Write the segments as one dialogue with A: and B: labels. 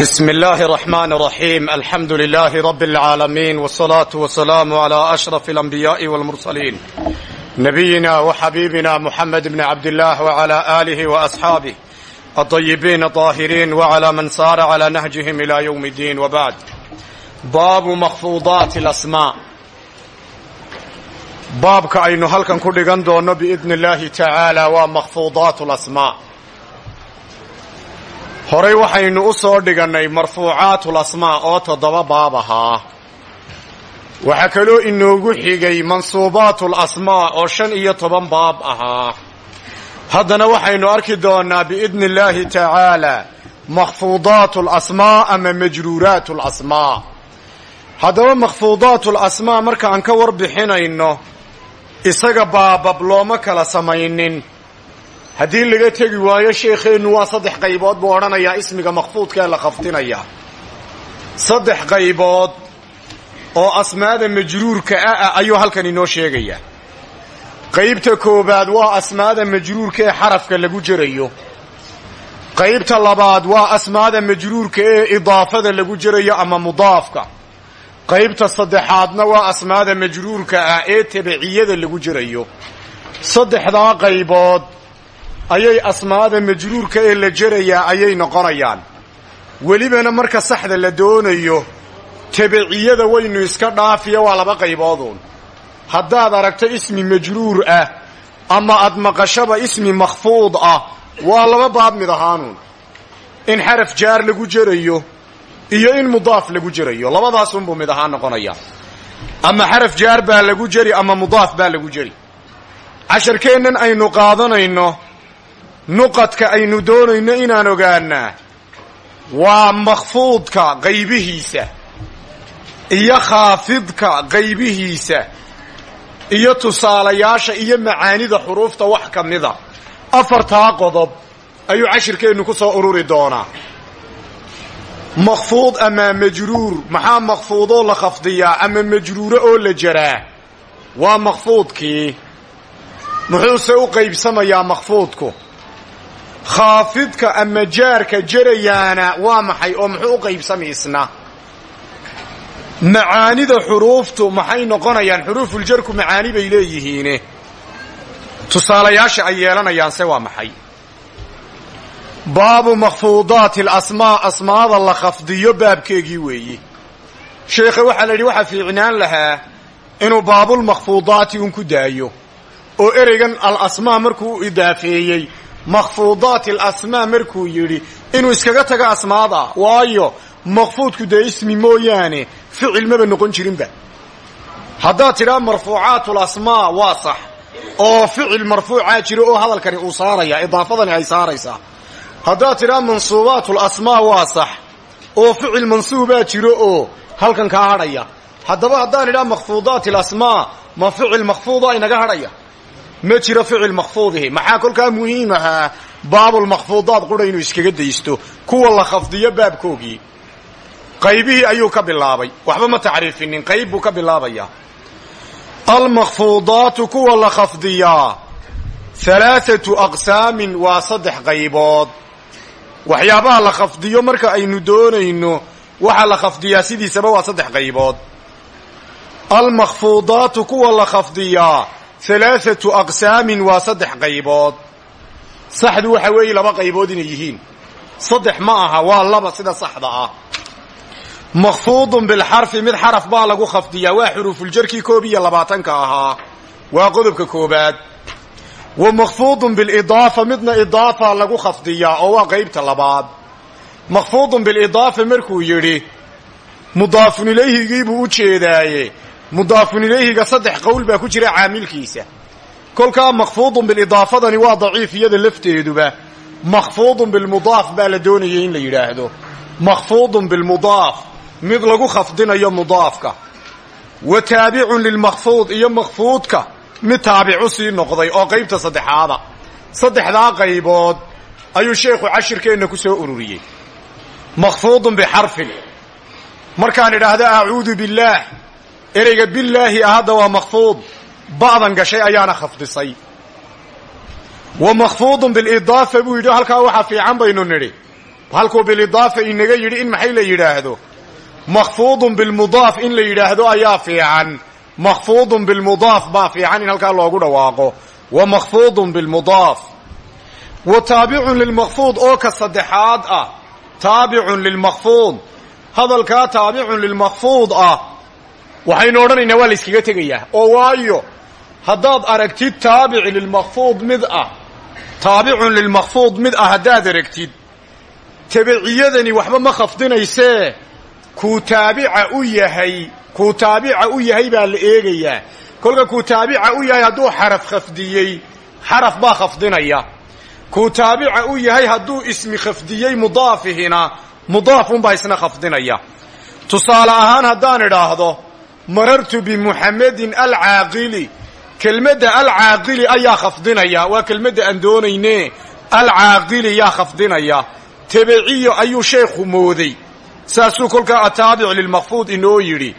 A: بسم الله الرحمن الرحيم الحمد لله رب العالمين والصلاة والسلام على أشرف الأنبياء والمرسلين نبينا وحبيبنا محمد بن عبد الله وعلى آله وأصحابه الطيبين الطاهرين وعلى من سار على نهجهم إلى يوم الدين وبعد باب مخفوضات الأسماء baabka aynu halkan ku dhigan doonno biidni illaahi tacaala waa makhfuudaat horey waxaynu u soo dhigannay marfuucaatu lasmaa oo toddoba baab ahaa. Waxaa kaloo inoogu xigay mansuubaatu lasmaa oo shan iyo toban baab ahaa. Haddana waxaynu arki doonnaa biidni illaahi tacaala makhfuudaatu lasmaa ama majruuraatu lasmaa haddaba makhfuudaatu lasmaa marka aan ka warbixinayno isaga baabab looma kala samaynin haddii laga tegi waayo sheekheennu waa saddex qaybood buu odhanayaa ismiga makhfuudkaee la khafdinayaa saddex qaybood oo asmaada majruurka ah ayuu halkan inoo sheegayaa qaybta koowaad waa asmaada majruurka ee xarafka lagu jerayo qaybta labaad waa asmaada majruurka ee idaafada lagu jerayo ama mudaafka. Qaybta saddexaadna waa asmaada majruurka ah ee tabiciyada lagu jerayo saddexdaa qaybood ayay asmaada majruurka ee la jerayaa ayay noqonayaan. Welibana marka saxda la doonayo tabiciyada waynu iska dhaafiya waa laba qaybooduun. Haddaad aragto ismi majruur ah ama aad maqashaba ismi makhfuud ah waa laba baab mid ahaanuun. In xaraf jaar lagu jerayo iyo in mudaaf lagu jerayo labadaasunbuu mid ahaan noqonaya ama xaraf jaar baa lagu jeri ama mudaaf baa lagu jeri casharkeennan aynu qaadanayno nuqadka aynu doonayno inaan ogaanaa waa makhfuudka qaybihiisa iyo khaafidka qaybihiisa iyo tusaalayaasha iyo macaanida xuruufta wax ka mida. Afartaa qodob ayuu cashirkeennu ku soo ururi doonaa. Makhfuud ama majruur maxaa makhfuudoo la khafdiyaa ama majruuro oo la jaraa? Waa makhfuudkii. Muxuuse u qaybsamayaa makhfuudku khaafidka ama jaarka jerayaana waa maxay oo muxuu u qaybsami isna macaanida xuruuftu maxay noqonayaan? Xuruufuljarku macaani bay leeyihiine. Tusaalayaasha ay yeelanayaanse waa maxay? Baabu makhfuudaati alasmaa asmaada la khafdiyo baabkeegii weeye sheekhe waxaa la yidhi waxaa fiicnaan lahaa inuu baabulmakhfuudaati un ku daayo oo ereygan alasmaa markuu u idaafeeyey makhfuudaati alasmaa markuu yidhi inuu iskaga tago asmaada waayo makhfuudku dee ismi mooyaane ficil maba noqon jirinba. Haddaad tidhaa marfuucaatu lasmaa waa sax oo ficil marfuucaa jiro oo hadalkani uu saaraya idaafadani ay saaraysaa. Haddaad tidhaa mansuubaatu lasmaa waa sax oo ficil mansuubaa jiro oo halkan kaa hadhaya. Haddaba haddaan idhaa makhfuudaati alasmaa ma ficil makhfuuda inaga hadhaya ma jiro ficil makhfuudihi maxaa kolkaa muhiim ahaa baabulmakhfuudaad qura inuu iskaga daysto. Kuwa la khafdiyo baabkoogii. Qaybihii ayuu ka bilaabay. Waxba ma tacriifinin. Qayb buu ka bilaabayaa. Almakhfuudaatu kuwa la khafdiyaa. Halaathatu aqsaamin waa saddex qaybood. Waxyaabaha la khafdiyo marka aynu doonayno waxaa la khafdiyaa sidiisaba waa saddex qaybood. Almakhfuudaatu kuwa la khafdiyaa halaathatu aqsaamin waa saddex qaybood saxdu waxa weeye laba qaybood inay yihiin saddex ma aha waa laba sida saxda ah makhfuudun bilxarfi mid xaraf baa lagu khafdiyaa waa xuruufuljarkii koob iyo labaatanka ahaa waa qodobka koobaad wa makhfuudun bilidaafa midna idaafa lagu khafdiyaa oo waa qaybta labaad makhfuudun bilidaafa markuu yidhi mudaafun ilayhigii u jeedaaye mudaafun ilayhiga saddex qowl baa ku jira caamilkiisa kolkaa makhfuudun bilidaafadani waa daciif iyada lafteeduba makhfuudun bilmudaaf baa la doonayay in la yidhaahdo makhfuudun bilmudaaf mid lagu khafdinayo mudaafka wa taabicun lilmakhfuud iyo makhfuudka mid taabicu sii noqday oo qaybta saddexaada saddexdaa qaybood ayuu sheekhu cashirkeenna ku soo ururiyey makhfuudun bixarfin markaan idhaahdo acuudu billaah ereyga billaahi ah hadda waa makhfuud ba'dan gashay ayaana khafdisay. Wa makhfuudun bilidaafa buu yidhi halkaa waxaa fiican baynu nidhi. Halkuu bilidaafa inaga yidhi in maxay la yidhaahdo? Makhfuudun bilmudaaf in la yidhaahdo ayaa fiican. Makhfuudun bilmudaaf baa fiican in halkaa loogu dhawaaqo. Wa makhfuudun bilmudaaf. Wa taabicun lilmakhfuud oo ka saddexaad ah. Taabicun lilmakhfuud hadalkaa taabicun lilmakhfuud ah waxaynu odhanaynaa waa la yskaga tegayaa. Oo waayo haddaad aragtid taabic lilmakhfuud mid ah taabicun lilmakhfuud mid ah haddaad aragtid tabiciyadani waxba ma khafdinaysee kuu taabica u yahay kuu taabica u yahay baa la eegayaa. Kolka kuu taabica u yahay hadduu xaraf khafdiyey xaraf baa khafdinaya. Kuu taabica u yahay hadduu ismi khafdiyey mudaafihina mudaafunbaa isna khafdinaya. Tusaale ahaan haddaan idhaahdo marartu bimuxamedin alcaaqili. Kelmadda alcaaqili ayaa khafdinaya. Waa kelmadda aan doonayne alcaaqili yaa khafdinaya. Tabiciyo ayuu sheekhu mooday. Saasuu kolkaa ataabic lilmakfuud inoo yidhi.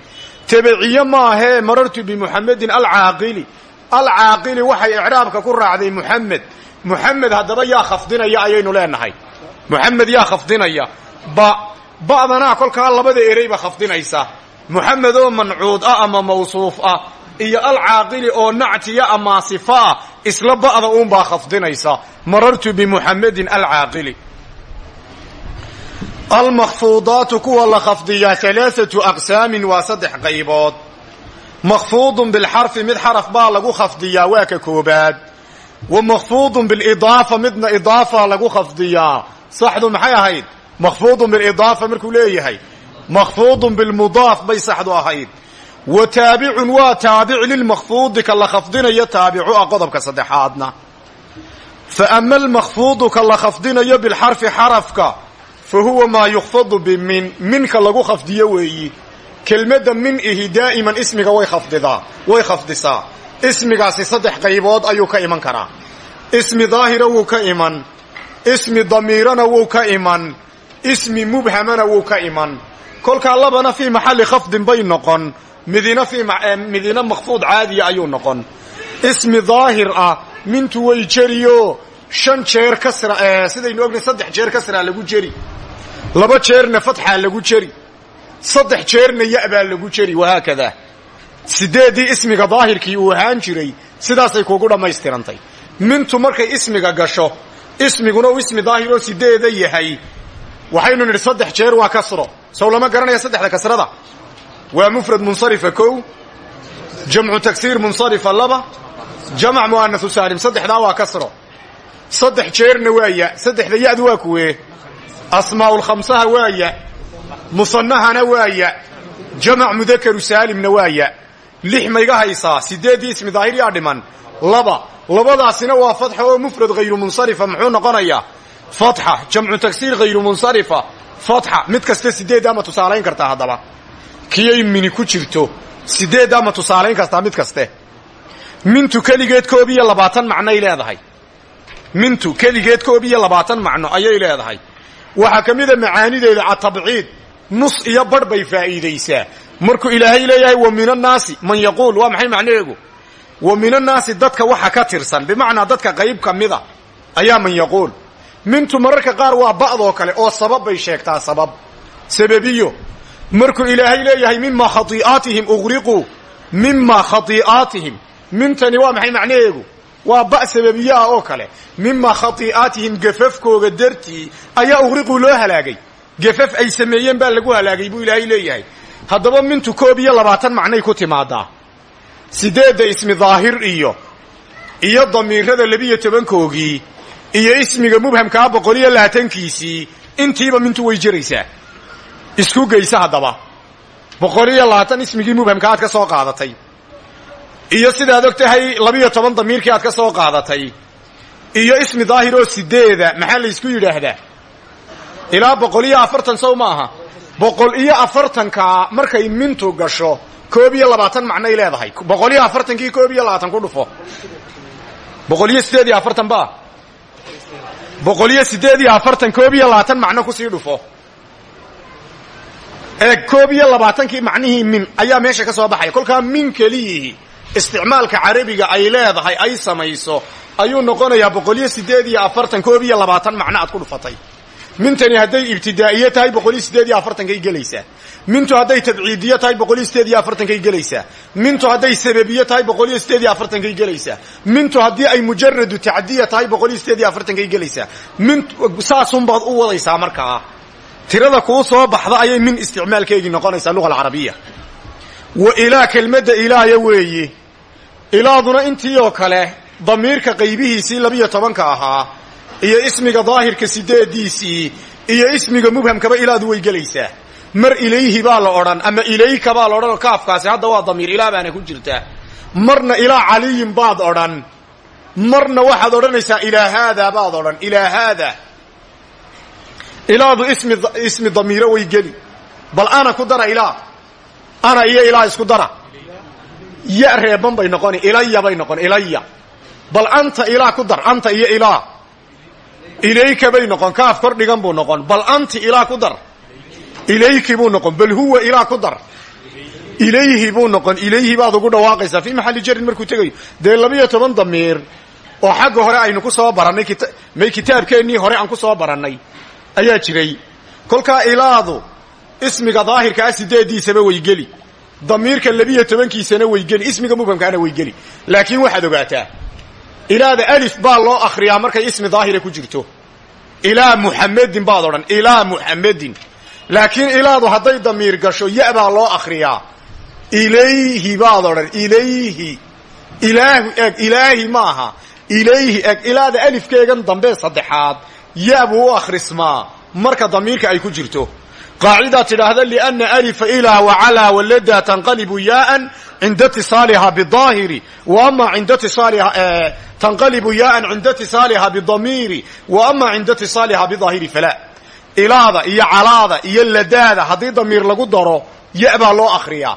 A: Tabiciye maahee marartu bimuxamedin alcaaqili. Alcaaqili waxay icraabka ku raacday muxamed muxamed haddaba yaa khafdinaya ayaynu leenahay. Muxamed yaa khafdinaya. Ba ba'danaa kolkaa labada ereyba khafdinaysa muxamed oo mancuud ah ama mawsuuf ah iyo alcaaqili oo nactiya ama sifa ah isla ba'da uunbaa khafdinaysa. Marartu bimuxamedin alcaaqili. Almakfuudaatu kuwa la khafdiyaa alaaatu aqsaamin waa saddex qaybood. Makfuudun bilxarfi mid xaraf baa lagu khafdiyaa waa ka koobaad. Wa makfuudun bilidaafa midna idaafa lagu khafdiyaa. Saxdu maxay ahayd? Makfuudun bilidaafa markuu leeyahay makfuudun bilmudaaf bay saxdu ahayd wa taabicun waa taabic lilmakfuudi ka la khafdinayo taabicu ah qodobka saddexaadna fa ama almakfuudu ka la khafdinayo bilxarfi xarafka fa huwa maa yukfadu bimin minka lagu khafdiyo weeyi kelmadda min ihi daa'iman ismiga way khafdidaa way khafdisaa ismigaasi saddex qaybood ayuu ka iman karaa ismi daahira wuu ka iman ismi damiirana wuu ka iman ismi mubhamana wuu ka iman kolkaa labana fii maxalli khafdin bay noqon. Midina midina makfuud caadiya ayuu noqon. Ismi daahir ah mintu way jeriyo. Shan jeer kasra sidaynu ognahay saddex jeer kasraa lagu jeri. Laba jeerna fatxaa lagu jeri. Saddex jeerna ya-baa lagu jeri wahaakadaa sideeddii ismiga daahirkii uu ahaan jiray sidaasay kuugu dhammaystirantay. Mintu markay ismiga gasho ismiguna uu ismi daahiroo sideeda yahay waxaynu nidhi saddex jeer waa kasro. Sow lama garanaya saddexda kasrada. Waa mufrad munsarifa kow jamcu tagsiir munsarifa laba jamac mu'anasu saalim. Saddexdaa waa kasro. Saddex jeerna waa ya saddexda ya'du waa kuwee. Asmaa'ulkhamsaha waa ya musanahana waa ya jamac mudakaru saalimna waa ya. Lix mayga haysaa sideeddii ismi daahir yaa dhiman. Laba labadaasina waa fatxa oo mufrad hayru muxuu noqonayaa jamcu tagsiir hayru munsarifa. Fatxa mid kasta sideeddaa ma tusaalayn kartaa haddaba. Kiyay mini ku jirto sideeddaa ma tusaalayn kartaa mid kaste. Mintu keligeed koob iyo labaatan macnoay leedahay. Mintu keligeed koob iyo labaatan macno ayay leedahay. Waxaa ka mida macaanideeda atabciid nus iyo barh bay faa'iidaysaa. Markuu ilaahay leeyahay wa min annaasi man yaquul waa maxay macnaheegu wa min annaasi dadka waxa ka tirsan. Bimacnaa dadka qayb ka mida ayaa man yaquul mintu mararka qaar waa ba'doo kale oo sabab bay sheegtaa sabab. Sababiyo markuu ilaahay leeyahay mima khaii'aatihim uqriquu mima khaii'aatihim mintani waa maxay macnaheegu waa ba sababiye ah oo kale. Mima khaii'aatihim gafafkooga dartii ayaa uqriquu loo halaagay. Gafaf ay sameeyeen baa lagu halaagay buu ilaahay leeyahay. Haddaba mintu koob iyo labaatan macnay ku timaadaa. Sideedda ismi daahir iyo iyo damiirada labiyo tobankoogii iyo ismiga mubhamkaa boqol iyo labaatankiisii intiiba mintu way jiraysaa. Isku geysa haddaba. Boqol iyo labaatan ismigii mubhamka aad ka soo qaadatay. Iyo sidaad og tahay labiyo toban damiirkii aad ka soo qaadatay. Iyo ismi daahir oo sideeda maxaa la ysku yidhaahdaa? Ilaa boqol iyo afartan sow ma aha. Boqol iyo afartankaa markay mintu gasho koob iyo labaatan macnay leedahay. Boqol iyo afartankii koob iyo labaatan ku dhufo. Boqol iyo sideed iyo afartan ba boqol iyo sideed iyo afartan koob iyo labaatan macno ku sii dhufo. Ee koob iyo labaatankii macnihii min ayaa meesha ka soo baxaya. Kolkaa min keliyihii isticmaalka carabiga ay leedahay ay samayso ayuu noqonayaa boqol iyo sideed iyo afartan koob iyo labaatan macno aad ku dhufatay mintani hadday ibtidaa'iye tahay boqol iyo sideed iyo afartankay gelaysaa mintu hadday tabciidiye tahay boqol iyo sideed iyo afartankay gelaysaa mintu hadday sababiye tahay boqol iyo sideed iyo afartankay gelaysaa mintu haddii ay mujaradu tacdiya tahay boqol iyo sideed iyo afartankay gelaysaa min saasunbaad u wadaysaa markaa tirada kuu soo baxda ayay min isticmaalkeegii noqonaysaa luga alcarabiya. Wa ilaa kelmadda ilaaya weeye ilaaduna intii oo kale damiirka qaybihiisii labiyo tobanka ahaa iyo ismiga daahirka sideediisii iyo ismiga mubhamkaba ilaadu way gelaysaa mar ilayhi baa la odhan ama ilayka baa la odhanoo kaafkaasi hadda waa damiir ilaa baana ku jirta marna ilaa caliyin baad odhan. Marna waxaad odhanaysaa ilaa haadaa baad odhan ilaa haada. Ilaadu ismi ismi damiiro way geli bal ana ku dara ilaa. Ana iyo ilaa isku dara. Ya reeban bay noqoni ilaya bay noqon ilaya. Bal anta ilaa ku dar anta iyo ilaa ilayka bay noqon kaaf kor dhigan buu noqon. Bal anti ilaa ku dar. Ilayki buu noqon bal huwa ilaa ku dar. Ilayhi buu noqon ilayhi baad ugu dhawaaqaysaa. Fii maxalli jarin markuu tegayo dee labiyo toban damiir oo xagga hore aynu ku soo barannay may kitaabkeennii hore aan ku soo barannay ayaa jiray. Kolkaa ilaadu ismiga daahirkaa sideediisaba way geli. Damiirka labiyo tobankiisana way geli ismiga mubhamkaana way geli. Laakiin waxaad ogaataa ilaada alif baa loo akhriyaa markay ismi daahira ku jirto. Ilaa muxamedin baad odhan ilaa muxamedin laakiin ilaadu hadday damiir gasho ya baa loo akhriyaa. Ilayhi baad odhan ilayhi. Ilaahu eg ilaahi maaha ilayhi eg ilaada alifkeegan dambe saddexaad. Ya buu u akhrismaa marka damiirka ay ku jirto. Qaacidaa tidhaahda liana alifa ilaa wacalaa walada tanqalibu yaaan cinda itisaaliha bidaahiri wa ama cinda tisaaliha tanqalibu yaaan cinda itisaaliha bidamiiri wa ama cinda itisaaliha bidaahiri falaa ilaada iyo calaada iyo ladaada haddii damiir lagu daro ya baa loo akhriyaa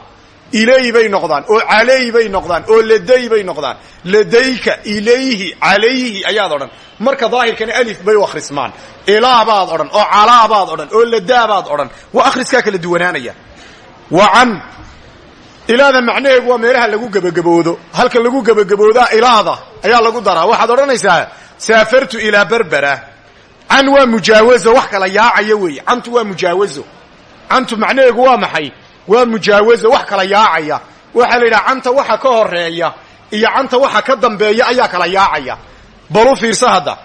A: ilay bay noqdaan oo calay bay noqdaan oo laday bay noqdaan ladayka ilayhi calayhi ayaad odhan marka daahirkana alif bay u akhrismaan ilaabaad odhan oo calaabaad odhan oo ladaabaad odhan waa akhriskaa kala duwanaanaya ilaada macnaheegu waa meelaha lagu gebagaboodo. Halka lagu gebagaboodaa ilaada ayaa lagu daraa. Waxaad odhanaysaa saafartu ilaa berbera can waa mujaawazo wax kala yaacayo weeye. Cantu waa mujaawazo. Cantu macnaheegu waa maxay? Waa mujaawazo wax kala yaacaya. Waxaa la yidhaha canta waxa ka horreeya iyo canta waxa ka dambeeya ayaa kala yaacaya. Balu fiirsa hadda.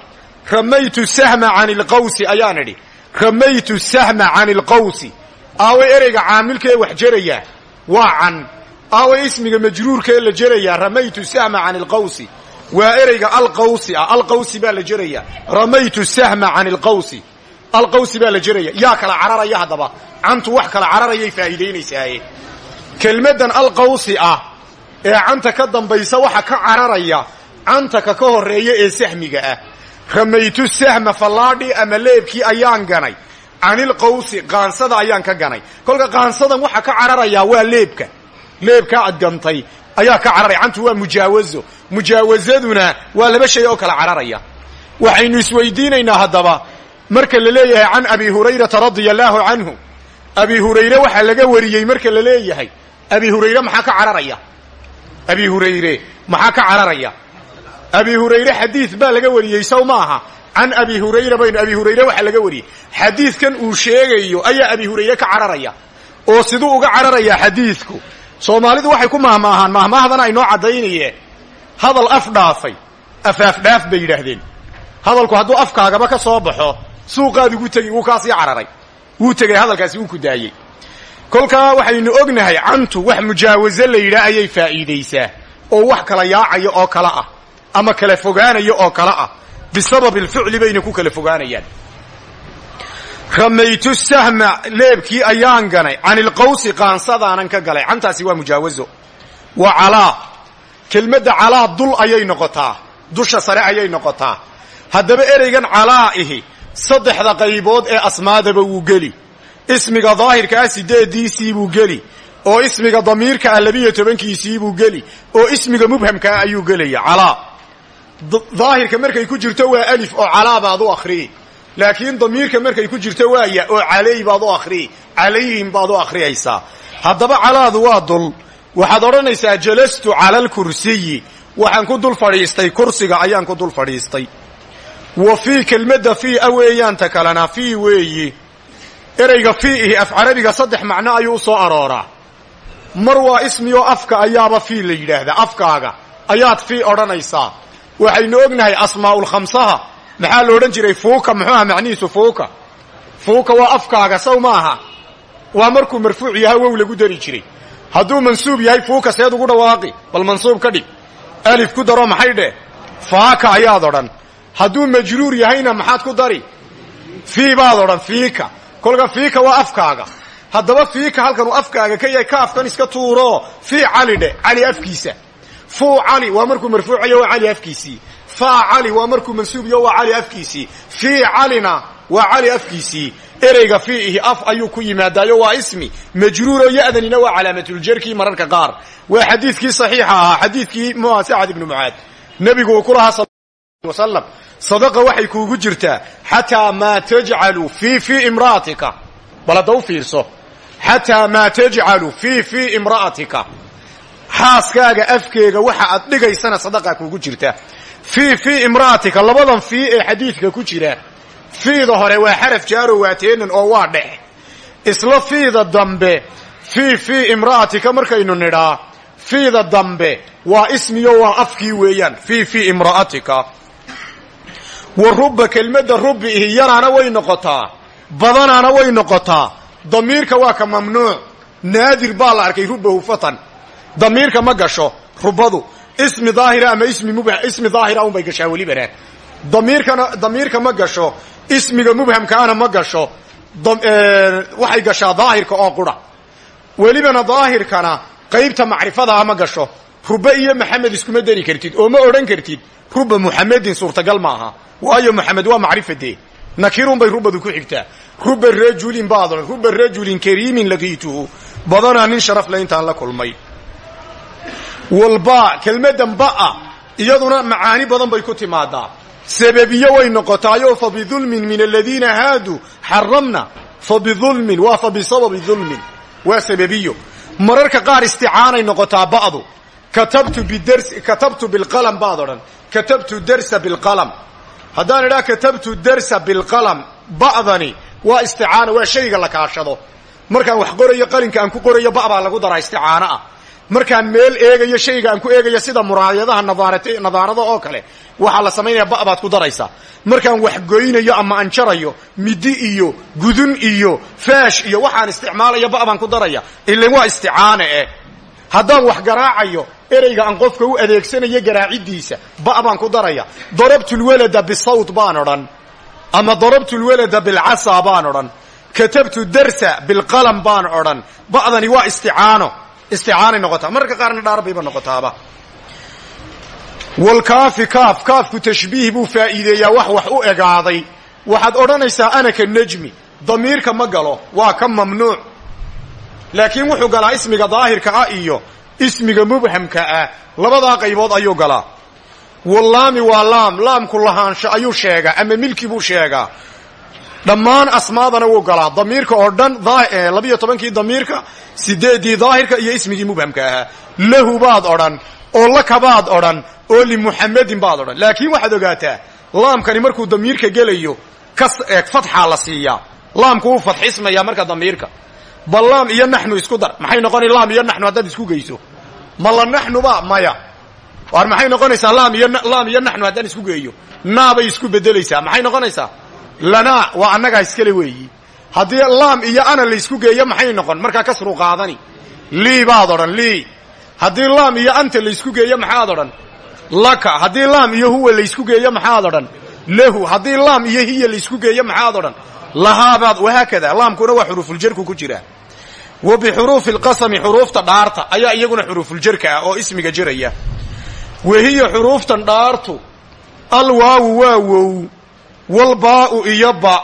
A: Ramaytu sahma can ilqawsi ayaan idhi. Ramaytu sahma can ilqawsi aaway ereyga caamilkaee wax jerayaa waa can aaway ismiga majruurkaee la jerayaa ramaytu sahma can ilqawsi waa ereyga alqawsi ah. Alqawsi baa la jerayaa. Ramaytu sahma can ilqawsi alqawsi baa la jeraya yaa kala cararaya haddaba. Cantu wax kala cararayay faa'iidaynaysaye kelmaddan alqawsi ah ee canta ka dambaysa waxa ka cararaya canta ka ka horreeya ee sahmiga ah. Ramaytu sahma fallaadhi ama leebkii ayaan ganay canilqawsi qaansada ayaan ka ganay. Kolka qaansadan waxa ka cararayaa waa leebka. Leebkaa ad gantay ayaa ka cararaya cantu waa mujaawazo. Mujaawasaduna waa laba shay oo kala cararaya. Waxaynu isweydiinaynaa haddaba marka la leeyahay can abi hurayrata radia allaahu canhu abi hurayre waxaa laga wariyey marka la leeyahay. Abi hurayre maxaa ka cararaya? Abi hurayre maxaa ka cararaya? Abi hurayre xadiid baa laga wariyey sow maaha can abi hurayra baynu abi hurayre waxaa laga wariyey xadiidkan uu sheegayo ayaa abi hurayre ka cararaya. Oo siduu uga cararayaa xadiidku. Soomaalidu waxay ku mahmaahaan mahmaahdana aynoo caddaynayeen hadal af dhaafay. Afaafdhaaf bay yidhaahdeen. Hadalku hadduu afkaagaba ka soo baxo suuqaad ugu tegi wuu kaasii cararay. Wuu tegay hadalkaasi wuu ku daayey. Kolkaa waxaynu ognahay cantu wax mujaawaze la yidhaah ayay faa'iidaysaa. Oo wax kala yaacaya oo kale ah. Ama kala fogaanaya oo kale ah bisabab alficli bayna ku kala fogaanayaan ramaytu sahma leebkii ayaan ganay can ilqawsi qaansadaanan ka galay cantaasi waa mujaawazo wa calaa kelmadda calaa dul ayay noqotaa dusha sare ayay noqotaa haddaba ereygan calaa ihi saddexda qaybood ee asmaadaba wuu geli ismiga daahirka ah sideediisii buu geli oo ismiga damiirka ah labiyo tobankiisii buu geli oo ismiga mubhamka ah ayuu gelaya calaa daahirka markay ku jirto waa alif oo calaa baad u akhriyi laakiin damiirka markay ku jirto waa ya oo calay baad u akhriyi calayhim baad u akhriyaysaa haddaba calaadu waa dul. Waxaad odhanaysaa jalastu cala alkursiyi waxaan ku dul fadhiistay kursiga ayaan ku dul fadhiistay. Wa fii kelmadda fii a weeyaanta kalena fii weeyi. Ereyga fiihi af carabiga saddex macno ayuu u soo arooraa. Mar waa ismiyoo afka ayaaba fii la yidhaahdaa afkaaga. Ayaad fii odhanaysaa waxaynu ognahay asmaa'ulkhamsaha maxaa la odhan jiray? Fuuka muxuu aha macnihiisu fuuka? Fuuka waa afkaaga saw maaha waa markuu marfuuc yahay wow lagu dari jiray. Hadduu mansuub yahay fuuka seed ugu dhawaaqi bal mansuub ka dhig alif ku daro maxay dheh? Faaka ayaad odhan. Hadduu majruur yahayna maxaad ku dari? Fii baad odhan fiika. Kolka fiika waa afkaaga. Haddaba fiika halkan uu afkaaga ka yahay ka afkan iska tuuro. Fii cali dheh cali afkiisa fuu cali waa markuu marfuucayo waa cali afkiisii. Faa cali waa markuu mansuubiyo waa cali afkiisii. Fii calina waa cali afkiisii. Ereyga fiihi af ayuu ku yimaadaayo waa ismi. Majruuro ya'danina waa calaamatuljarkii mararka qaar. Waa xadiidkii saxiixa ahaa xadiidkii mua sacad ibnu mucaad. Nebigu uu ku lahaa sal wasalam sadaqa waxay kuugu jirtaa xataa maa tajcalu fii fii imra'atika. Bal hadda u fiirso xataa maa xaaskaaga afkeega waxa aad dhigaysana sadaqaa kuugu jirta. Fii fii imra'atika labadan fii ee xadiidka ku jira. Fiida hore waa xaraf jaaro waa oo waa dhex. Isla fiida dambe fii fii imra'atika markaynu nidhaa fiida dambe waa ismiyo waa afkii weeyaan. Fii fii imra'atika. Wa rubba kelmadda rubbi ihi yaraana way noqotaa badanaana way noqotaa damiirka waa ka mamnuuc naadir baa la arkay rubbahu fatan damiirka ma gasho rubbadu. Ismi daahira ama ismi mubha ismi daahira unbay gashaa welibana damiirkana damiirka ma gasho ismiga mubhamkaana ma gasho waxay gashaa daahirka oo qura. Welibana daahirkana qaybta macrifadaa ma gasho. Rubbe iyo maxamed iskuma dari kartid oo ma odhan kartid ruba muxamedin suurtagal maaha waayo maxamed waa macrifadee nakirunbay rubadu ku xigtaa ruba rajulin baad odhan ruba rajulin kariimin laqiituhu badanaa nin sharaf le intaan la kulmay walba kelmadan ba'a iyaduna macaani badan bay ku timaadaa. Sababiyo way noqotaayo fa bidulmin min aladiina haaduu xaramna fa bidulmin waa fa bisababi dulmin waa sababiyo. Mararka qaar isticaanay noqotaa ba'du. Katabtu bilqalam baad odhan. Katabtu darsa bilqalam. Haddaan idhaha katabtu darsa bilqalam ba'dani waa isticaana waa shayga la kaashado. Markaan wax qorayo qalinka aan ku qorayo ba' baa lagu daraa isticaano ah markaan meel eegayo shayga aan ku eegayo sida muraayadaha nadaarada oo kale waxaa la samaynaya ba' baad ku daraysaa markaan wax goynayo ama anjarayo midi iyo gudun iyo faash iyo waxaan isticmaalayo ba' baan ku daraya. Ilan waa isticaane eh. Haddaan wax garaacayo ereyga aan qofka u adeegsanayo garaacidiisa ba' baan ku daraya. Darabtu lwalada bisawt baan odhan ama darabtu lwalada bilcasa baan odhan katabtu darsa bilqalam baan odhan. Ba'dani waa isticaano isticaanay noqotaa mararka qaarna dhaar bayba noqotaaba. Walkaafi kaaf kaafku tashbiih buu faa'iideeyaa wax wax u egaaday. Waxaad odhanaysaa ana ka nejmi damiirka ma galo waa ka mamnuuc. Laakiin wuxuu galaa ismiga daahirka ah iyo ismiga mubhamka ah. Labadaa qaybood ayuu galaa. Wallaami waa laam laamku lahaansho ayuu sheegaa ama milki buu sheegaa dhammaan asmaadana wuu galaa. Damiirka oo dhan labiyo tobankii damiirka sideedii daahirka iyo ismigii mubhamka ahaa. Lahu baad odhan oo lakabaad odhan oo limuxamedin baad odhan. Laakiin waxaad ogaataa laamkani markuu damiirka gelayo fatxaa la siiyaa. Laamku wuu fatxismayaa marka damiirka. Bal laam iyo naxnu isku dar. Maxay noqona laam iyo naxnu haddaad isku geyso? Ma la naxnuba maya. Waar maxay noqonaysaa laam iyo laam iyo naxnu haddaan isku geeyo? Naabay isku bedelaysaa maxay noqonaysaa lanaa waa annagaa iskale weeyi. Haddii laam iyo ana laysku geeyo maxay noqon? Markaa kasru qaadani. Lii baad odhan lii. Haddii laam iyo anta laysku geeyo maxaad odhan? Laka. Haddii laam iyo huwa laysku geeyo maxaad odhan? Lahu. Haddii laam iyo hiya laysku geeyo maxaad odhan? Lahaabaad wahaakada laamkuna waa xuruufuljarku ku jira. Wa bixuruufi lqasami xuruufta dhaarta ayaa iyaguna xuruufuljarka ah oo ismiga jaraya. Wahiya xuruuftan dhaartu. Alwaawu waa wow walbaa'u iyo ba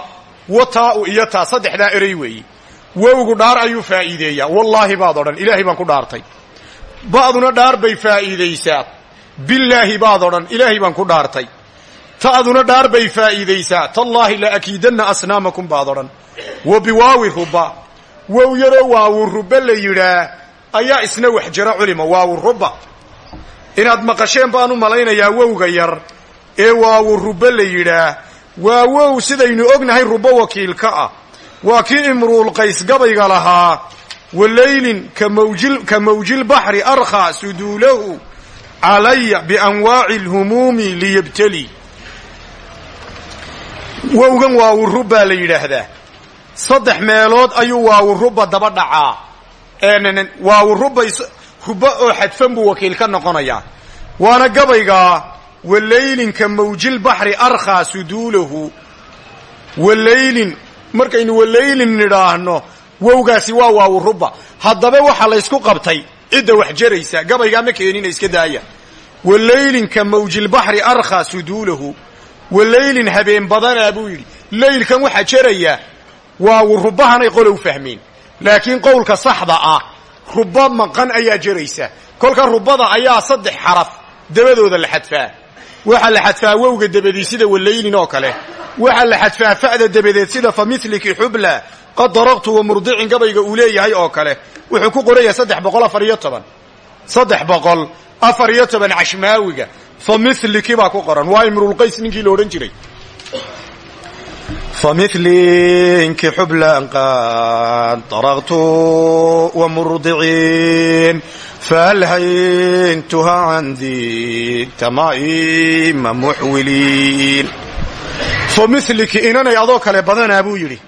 A: wataa'u iyo taa saddexdaa erey weeyi. Wowgu dhaar ayuu faa'iideeyaa. Wallaahi baad odhan ilaahay baan ku dhaartay. Ba'duna dhaar bay faa'iidaysaa. Billaahi baad odhan ilaahay baan ku dhaartay. Ta'duna dhaar bay faa'iidaysaa. Tallaahi la akiidanna asnaamakum baad odhan. Wa biwaawi ruba. Wow yaroo waawu ruba la yidhaa ayaa isna wax jira culima waawu ruba. Inaad maqasheen baan u malaynayaa wowga yar ee waawu ruba la yidhaa waa wow sidaynu ognahay rubo wakiilka ah. Waa kii imruulqays gabayga lahaa walaylin ka mawjilbaxri arkhaa suduulahu calaya bianwaaci alhumuumi liyabtali. Wowgan waawurub la yidhaahdaa. Saddex meelood ayuu waawuruba daba dhacaa. Waawuruba ruba oo xadfan buu wakiil ka noqonayaa. Waana gabaygaa walaylin ka mawjilbaxri arkhaa suduulahu. Walaylin markaynu walaylin nidhaahno wowgaasi waa waawuruba haddaba waxaa laysku qabtay cidda wax jaraysa gabaygaa ma keenina iska daaya. Walaylin ka mawjilbaxri arkhaa suduulahu. Walaylin habeen badanaa buu yidhi laylkan waxaa jarayaa waawu rubahanay qolow fahmeen. Laakiin qowlka saxda ah ruba maqan ayaa jaraysa. Kolka rubada ayaa saddex xaraf dabadooda la xadfaa waxaa la xadfaa wowga debadii sida walaylin oo kale. Waxaa la xadfaa fa'da debadeed sida fa miliki xubla qad daraqtu wa murdicin gabayga uu leeyahay oo kale. Wuxuu ku qoranyahay saddex boqol afariyo fa miliki baa ku qoran. Waa imrulqays ninkii la odhan jiray. Familinki xublan qad daraqtu wa murdicin fahal hayntuhaa candii tamaa'ima muxwiliin familiki inanay adoo kale badanaa buu yidhi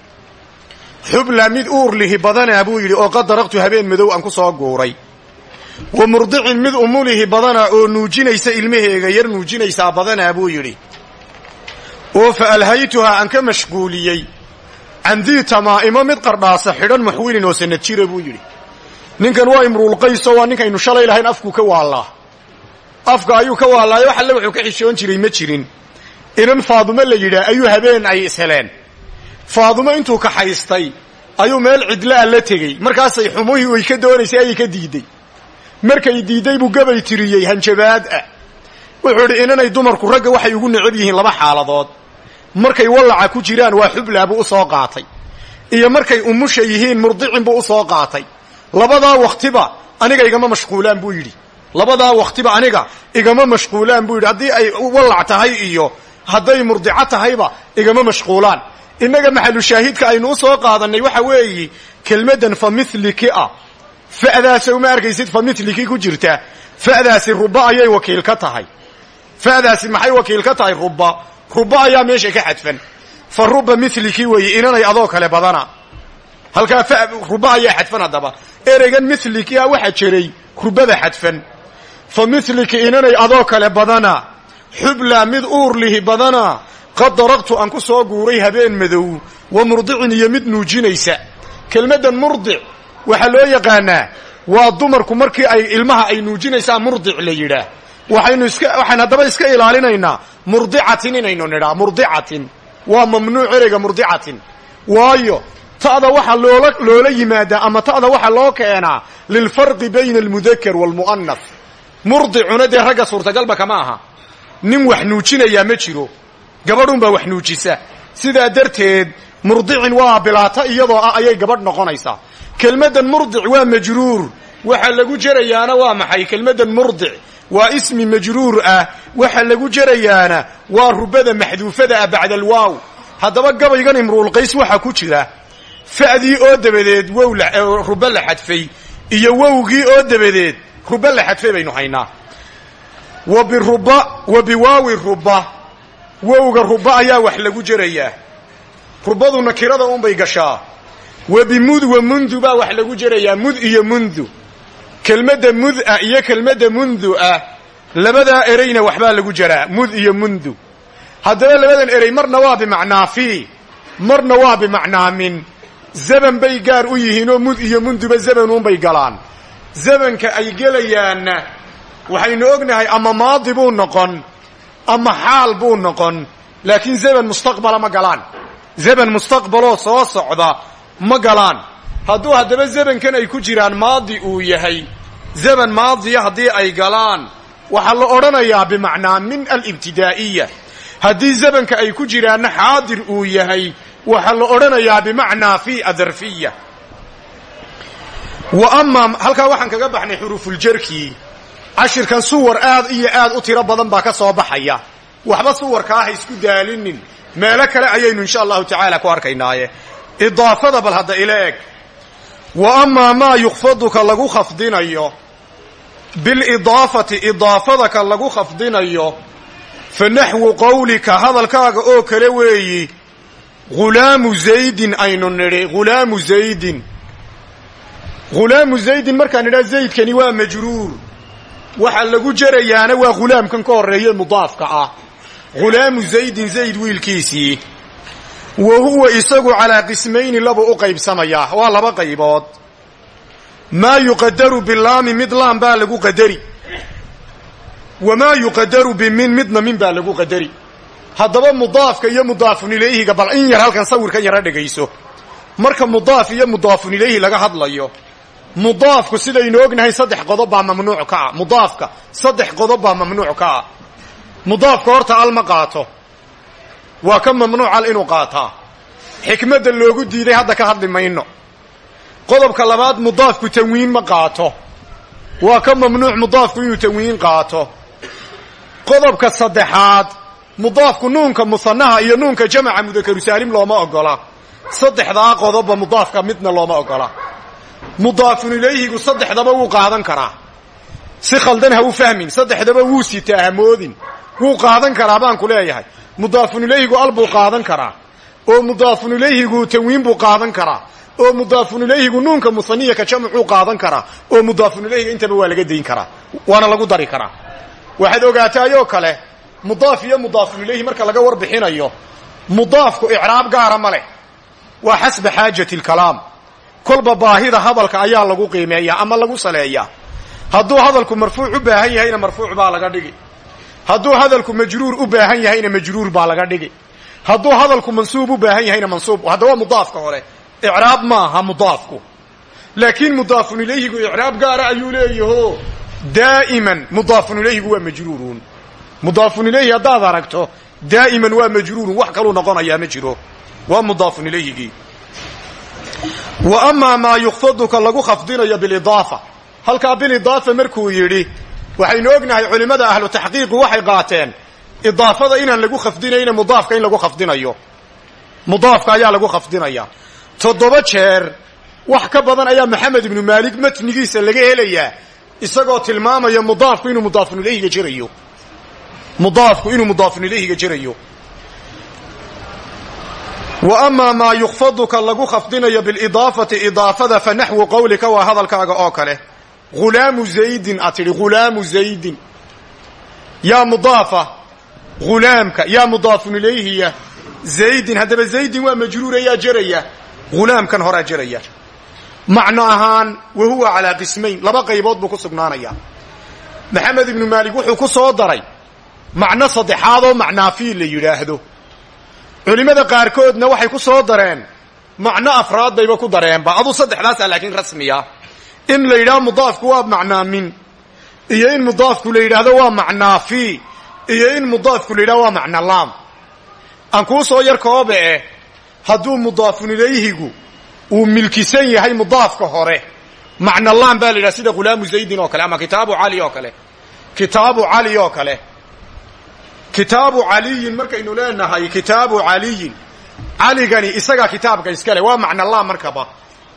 A: xublaa mid uur lihi badanaa buu yidhi oo qad daraqtu habeen madow aan ku soo guuray wa murdicin mid umulihi badanaa oo nuujinaysa ilmaheega yar nuujinaysaa badanaa buu yidhi oo fa alhaytuhaa aan ka mashquuliyey candii tamaa'imo mid qardhaasa xidhan muxwilin oo sanad buu yidhi ninkan waa imruulqayso waa ninkaynu shalay lahayn afkuu ka waallaa. Afka ayuu ka waallaayo wax alle wuxuu ka xishoon jiray ma jirin. Inan faadumo la yidhaah ayuu habeen ay isheleen faadumo intuu kaxaystay ayuu meel cidlaa la tegey. Markaasay xumuhii way ka doonaysay ayay ka diidey markay diidday buu gabay tiriyey hanjabaad ah. Wuxuu idhi inanay dumarku ragga waxay ugu necab yihiin laba xaaladood. Markay wallaca ku jiraan waa xublaa buu u soo qaatay. Iyo markay umusha yihiin murdicin buu u soo qaatay labadaa wakhtiba aniga igama mashquulaan buu yidhi. Labadaa wakhtiba aniga igama mashquulaan buu yidhi. Haddii ay wallac tahay iyo hadday murdico tahayba igama mashquulaan. Innaga maxalu shaahidka aynu u soo qaadannay waxa weeyi kelmaddan fa miliki ah fa'daasa uma arkaysid fa miliki ku jirta. Fa'daasi ruba ayay wakiil ka tahay. Fa'daasi maxay wakiil ka tahay ruba ruba ayaa meesha ka xadfan. Fa ruba miliki weeye inanay adoo kale badana halkaa ruba ayaa xadfan haddaba. Ereygan miliki ah waxaa jiray rubada xadfan. Fa miliki inanay adoo kale badana. Xubla mid uur lihi badana. Qad daraqtu aan ku soo guuray habeen madow wa murdicin iyo mid nuujinaysa. Kelmaddan murdic waxaa loo yaqaanaa waa dumarku markii ay ilmaha ay nuujinaysaa murdic la yidhaah. Waxaynu iska waxaan haddaba iska ilaalinaynaa murdicatin inaynu nidhaa murdicatin waa mamnuuc ereyga murdicatin waayo ta'da waxaa loola loola yimaadaa ama ta'da waxaa loo keenaa lilfarqi bayna almudakar waalmu'anas murdicuna dee ragga suurtagalba kama aha. Nin wax nuujinayaa ma jiro. Gabadhun baa wax nuujisa. Sidaa darteed murdicin waa bilaata iyadoo ah ayay gabadh noqonaysaa. Kelmaddan murdic waa majruur. Waxa lagu jerayaana waa maxay? Kelmaddan murdic waa ismi majruur ah. Waxa lagu jerayaana waa rubada maxduufada ah bacda alwaaw. Haddaba gabaygan imruulqays waxaa ku jira fa'dii oo dabadeed wow ruba la xadfay iyo wowgii oo dabadeed ruba la xadfay baynu haynaa. Wa biwaawi ruba wowga ruba ayaa wax lagu jerayaa rubadu nakirada unbay gashaa. Wa bimud wa mundu baa wax lagu jerayaa mud iyo mundu. Kelmadda mud-a iyo kelmadda mundu ah labadaa ereyna waxbaa lagu jaraa mud iyo mundu. Haddaba labadan erey marna waa bimacnaa fii marna waa bimacnaa min zaban bay gaar u yihiinoo mud iyo munduba zabanuunbay galaan. Zabanka ay gelayaanna waxaynu ognahay ama maadi buu noqon ama xaal buu noqon laakiin zaban mustaqbala ma galaan. Zaban mustaqbaloo soo socda ma galaan. Hadduu haddaba zabankan ay ku jiraan maadi uu yahay zaban maadiya haddii ay galaan waxaa la odhanayaa bimacnaa min alibtidaa'iya. Haddii zabanka ay ku jiraanna xaadir uu yahay waxaa la odhanayaa bimacnaa fi adarfiya. Wa amaa halkaa waxaan kaga baxnay xuruufuljarkii cashirkan suwar aad iyo aad u tiro badan baa ka soo baxaya. Waxba suwarkaa ha isku daalinin. Meelo kale ayaynu insha allahu tacaala ku arkaynaaye. Idaafada bal hadda ila eg wa amaa maa yukfaduka lagu khafdinayo. Bilidaafati idaafada ka lagu khafdinayo. Fa naxwu qowlika hadalkaaga oo kale weeyi ghulaamu zaydin aynu nidhi ghulaamu zaydin. Ghulaamu zaydin markaan nidhaa zaydkani waa majruur. Waxa lagu jerayaana waa ghulaamkan ka horreeye mudaafka ah. Ghulaamu zaydin zayd wiilkiisii. Wa huwa isagu calaa qismayni laba u qaybsamayaa waa laba qaybood. Maa yuqadaru bilaami mid laam baa lagu qadari. Wamaa yuqadaru bimin midna min baa lagu qadari haddaba mudaafka iyo mudaafun ilayhiga bal in yar halkan sawirkan yara dhegayso marka mudaaf iyo mudaafun ilayhi laga hadlayo mudaafku sidaynu ognahay saddex qodob baa mamnuuc ka ah. Mudaafka saddex qodob baa mamnuuc ka ah. Mudaafka horta al ma qaato. Waa ka mamnuuc al inuu qaataa. Xikmadda loogu diiday hadda ka hadli mayno. Qodobka labaad mudaafku tanwiin ma qaato. Waa ka mamnuuc mudaafku inuu tanwiin qaato. Qodobka saddexaad mudaafku nuunka musanaha iyo nuunka jamaca mudakaru saalim looma ogola. Saddexdaa qodobba mudaafka midna looma ogola. Mudaafun ilayhigu saddexdaba wuu qaadan karaa. Si khaldan ha u fahmin saddexdaba wuu sitaa hamoodin wuu qaadan karaa baan ku leeyahay. Mudaafun ilayhigu al buu qaadan karaa. Oo mudaafun ilayhigu tanwiin buu qaadan karaa. Oo mudaafun ilayhigu nuunka musaniyaka jamcuu qaadan karaa. Oo mudaafun ilayhiga intaba waa laga dayn karaa. Waana lagu dari karaa. Waxaad ogaataayoo kale mudaaf iyo mudaafun ilayhi marka laga warbixinayo mudaafku icraab gaara ma leh. Waa xasba xaajati lkalaam kolba baahida hadalka ayaa lagu qiimeeyaa ama lagu saleeyaa. Hadduu hadalku marfuuc u baahan yahayna marfuuc baa laga dhigi. Hadduu hadalku majruur u baahan yahayna majruur baa laga dhigi. Hadduu hadalku mansuub u baahan yahayna mansuub haddaba mudaafka hore icraab maaha mudaafku. Laakiin mudaafun ilayhigu icraab gaara ayuu leeyaho daa'iman mudaafun ilayhigu waa majruurun mudaafun ilayhi haddaad aragto daa'iman waa majruurun wax kaluu noqonayaa ma jiro. Waa mudaafun ilayhigii wa amaa maa yukfaduka lagu khafdinayo bilidaafa. Halkaa bilidaafa markuu yidhi waxaynu ognahay culimmada ahlu taxqiiqu waxay qaateen idaafada inaan lagu khafdinayna mudaafka in lagu khafdinayo. Mudaafka ayaa lagu khafdinaya. Toddoba jeer wax ka badan ayaa maxamed ibnu maalik matnigiisa laga helayaa isagoo tilmaamaya mudaafku inuu mudaafun ilayhiga jirayo mudaafku inuu mudaafun ilayhiga jirayo. Wa amaa maa yukfaduka lagu khafdinayo bilidaafati idaafada fa naxwu qowlika waa hadalkaaga oo kale. Ghulaamu zaydin aad tidhi zaydin. Yaa mudaafa ghulaamka yaa mudaafun ilayhiya zaydin haddaba zaydin waa majruura yaa jeraya ghulaamkan horaa jeraya macno ahaan wa huwa calaa qismayn laba qaybood buu ku sugnaanayaa. Maxamed ibnu maalik wuxuu ku soo daray macno saddexaadoo macnaafiil la yidhaahdo. Culimmada qaarkoodna waxay ku soo dareen macno afraadbayba ku dareenba. Aduu saddexdaasa laakiin rasmiya. In la yidhaho mudaafku waa macnaamin iyo in mudaafku la yidhaahdo waa macnaafi iyo in mudaafku la yidhahdo waa macnalaam aan kuu soo yar koobe eh hadduu mudaafun ilayhigu uu milkisan yahay mudaafka hore macnalaam baa la yidhaha sida ghulaamu zaydin oo kale ama kitaabu cali oo kale. Kitaabu cali oo kale kitaabu caliyin markaynu leenahay kitaabu caliyin. Caligani isagaa kitaabka iskale waa macnalaam markaba.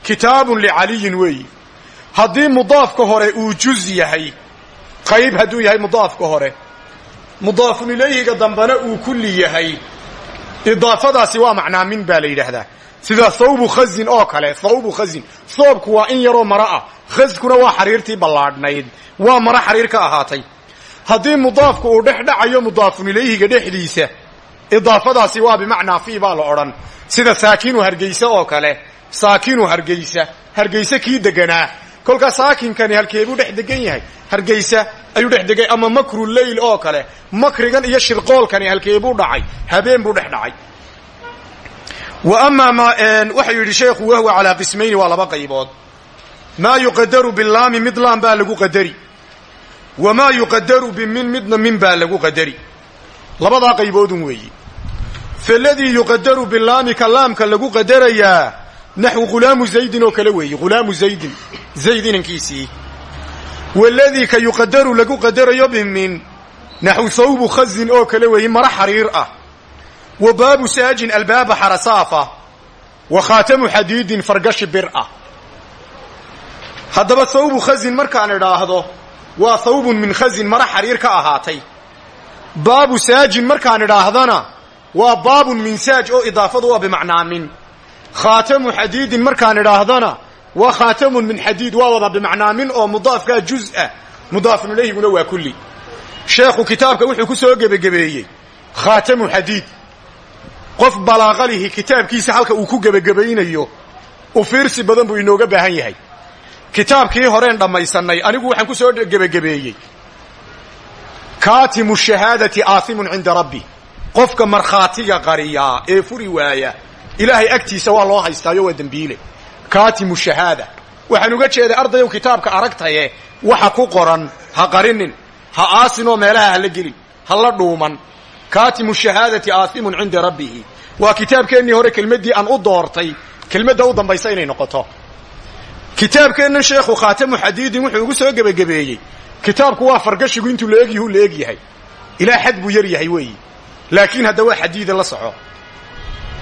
A: Kitaabun licaliyin weeyi haddii mudaafka hore uu juz yahay qayb hadduu yahay mudaafka hore mudaafun ilayhiga dambena uu kulli yahay. Idaafadaasi waa macnaamin baa la yidhaahdaa. Sida thawbu khazin oo kale thawbu khazin. Thoobku waa in yaroo maro ah khazkuna waa xariirtii ballaadhnayd. Waa maro xariir ka ahaatay haddii mudaafku uu dhex dhacayo mudaafun ilayhiga dhexdiisa idaafadaasi waa bimacnaa fii baa la odhan. Sida saakinu hargeyse oo kale saakinu hargeysa hargeyse kii deganaa. Kolkaa saakinkani halkeebuu dhex degan yahay? Hargeysa ayuu dhex ama makru leyl oo kale? Makrigan iyo shirqoolkani halkeebuu dhacay? Habeen buu dhex dhacay. Wa amaa ma waxau yidhi sheekhu wahwa calaa qismayni waa laba qaybood. Maa yuqadaru bilaami mid laam baa lagu qadari wamaa yuqadaru bimin midna min baa lagu qadari labadaa qayboodun weeyi faladii yuqadaru bilaami ka laamka lagu qadarayaa naxwu ghulaamu zaydin oo kale weeyi ghulaamu zaydin zayd inankiisii waladii ka yuqadaru lagu qadarayo bimin naxwu thawbu khazin oo kale weeyi maro xariir ah wa baabu saajin albaaba xarasaafa wa xadiidin fargashi bir ah haddaba thawbu khazin markaan idhaahdo waa thawbun min khazin mara xariir ka ahaatay. Baabu saajin markaan idhaahdana waa baabun min saaj oo idaafadu waa bimacnaa min. Khaatamu xadiidin markaan idhaahdana waa khaatamun min xadiid waa wada bimacnaa min oo mudaafkaa juz-a. Mudaafun ilayhiguna waa kulli. Sheekhu kitaabka wuxuu ku soo gebagebeeyey khaatamu xadiid. Qof balaaqalihi kitaabkiisa halka uu ku gebagabaynayo u fiirsi badan buu inooga baahan yahay kitaabkii horeen dhammaysannay anigu waxaan ku soo gebagabeeyey kaatimu shahaadati aathimun cinda rabbi. Qofka markhaatiga qariyaa ee furi waaya ilaahay agtiisa waa loo haystaayo waa dembiile. Kaatimu shahaada. Waxaan uga jeeday ardayow kitaabka aragtaye waxa ku qoran ha qarinin ha aasinoo meelaha hala gelin ha la dhuuman. Kaatimu shahaadati aathimun cinda rabbihi. Waa kitaabkeennii hore kelmaddii aan u doortay kelmadda u dambaysa inay noqoto kitaabkeennan sheekhu khaatamu xadiidin wuxuu ugu soo gebagabeeyey kitaabku waa fargashigu intuu la egyahu la eg yahay ilaa xad buu yar yahay weeyi. Laakiin hadda waa xadiida la soco.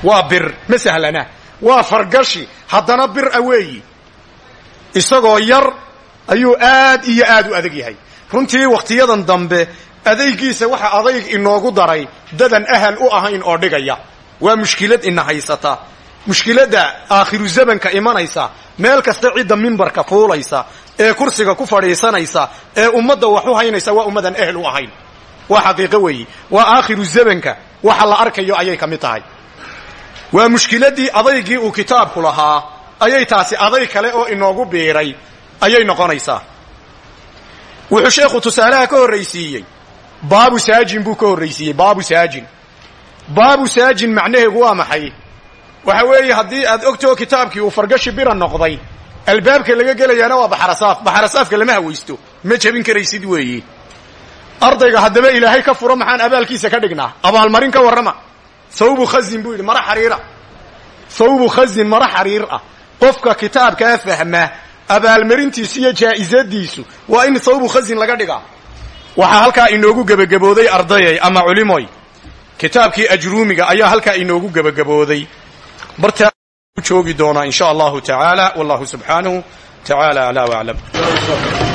A: Waa bir ma sahlana. Waa fargashi haddana bir a weeyi. Isagoo yar ayuu aad iyo aad u adag yahay. Runtii wakhtiyadan dambe adaygiisa waxa adayg inoogu daray dadan ahal u ahayn oo dhigaya. Waa mushkilad ina haysata mushkiladda aakhiru zamanka imanaysa meel kasta cidda mimbarka fuulaysa ee kursiga ku fadhiisanaysa ee ummadda wax u haynaysa waa ummadan ehel u ahayn. Waa xaqiiqo weeyi. Waa aakhiru zamanka. Waxa la arkayo ayay ka mid tahay. Waa mushkiladdii adaygii uu kitaabku lahaa ayay taasi aday kale oo inoogu biiray ayay noqonaysaa. Wuxuu sheekhu tusaalaha ka horraysiiyey. Baabu saajin buu ka horraysiiyey baabu saajin. Baabu saajin macnaheegu waa maxay waxa weeye haddii aad ogtoo kitaabkii uu fargashi bira noqday albaabka laga gelayaana waa baxarasaaf baxarasaafka lama hawaysto. Ma jebin karaysid weeye ardayga haddaba ilaahay ka furo maxaan abaalkiisa ka dhignaa? Abaalmarin ka warrama. Thawbu khazin buu yidhi mara xariira. Thawbu khazin mara xariir ah. Qofka kitaabkaa fahma abaalmarintiisu iyo jaa'isadiisu waa in thawbu khazin laga dhigaa. Waxaa halkaa inoogu gebagabooday ardayay ama culimoy kitaabkii ajruumiga ayaa halkaa inoogu gebagabooday bartaa joogi doonaa in sha allahu tacaala wallahu subxaanahu tacaala aclaa waclam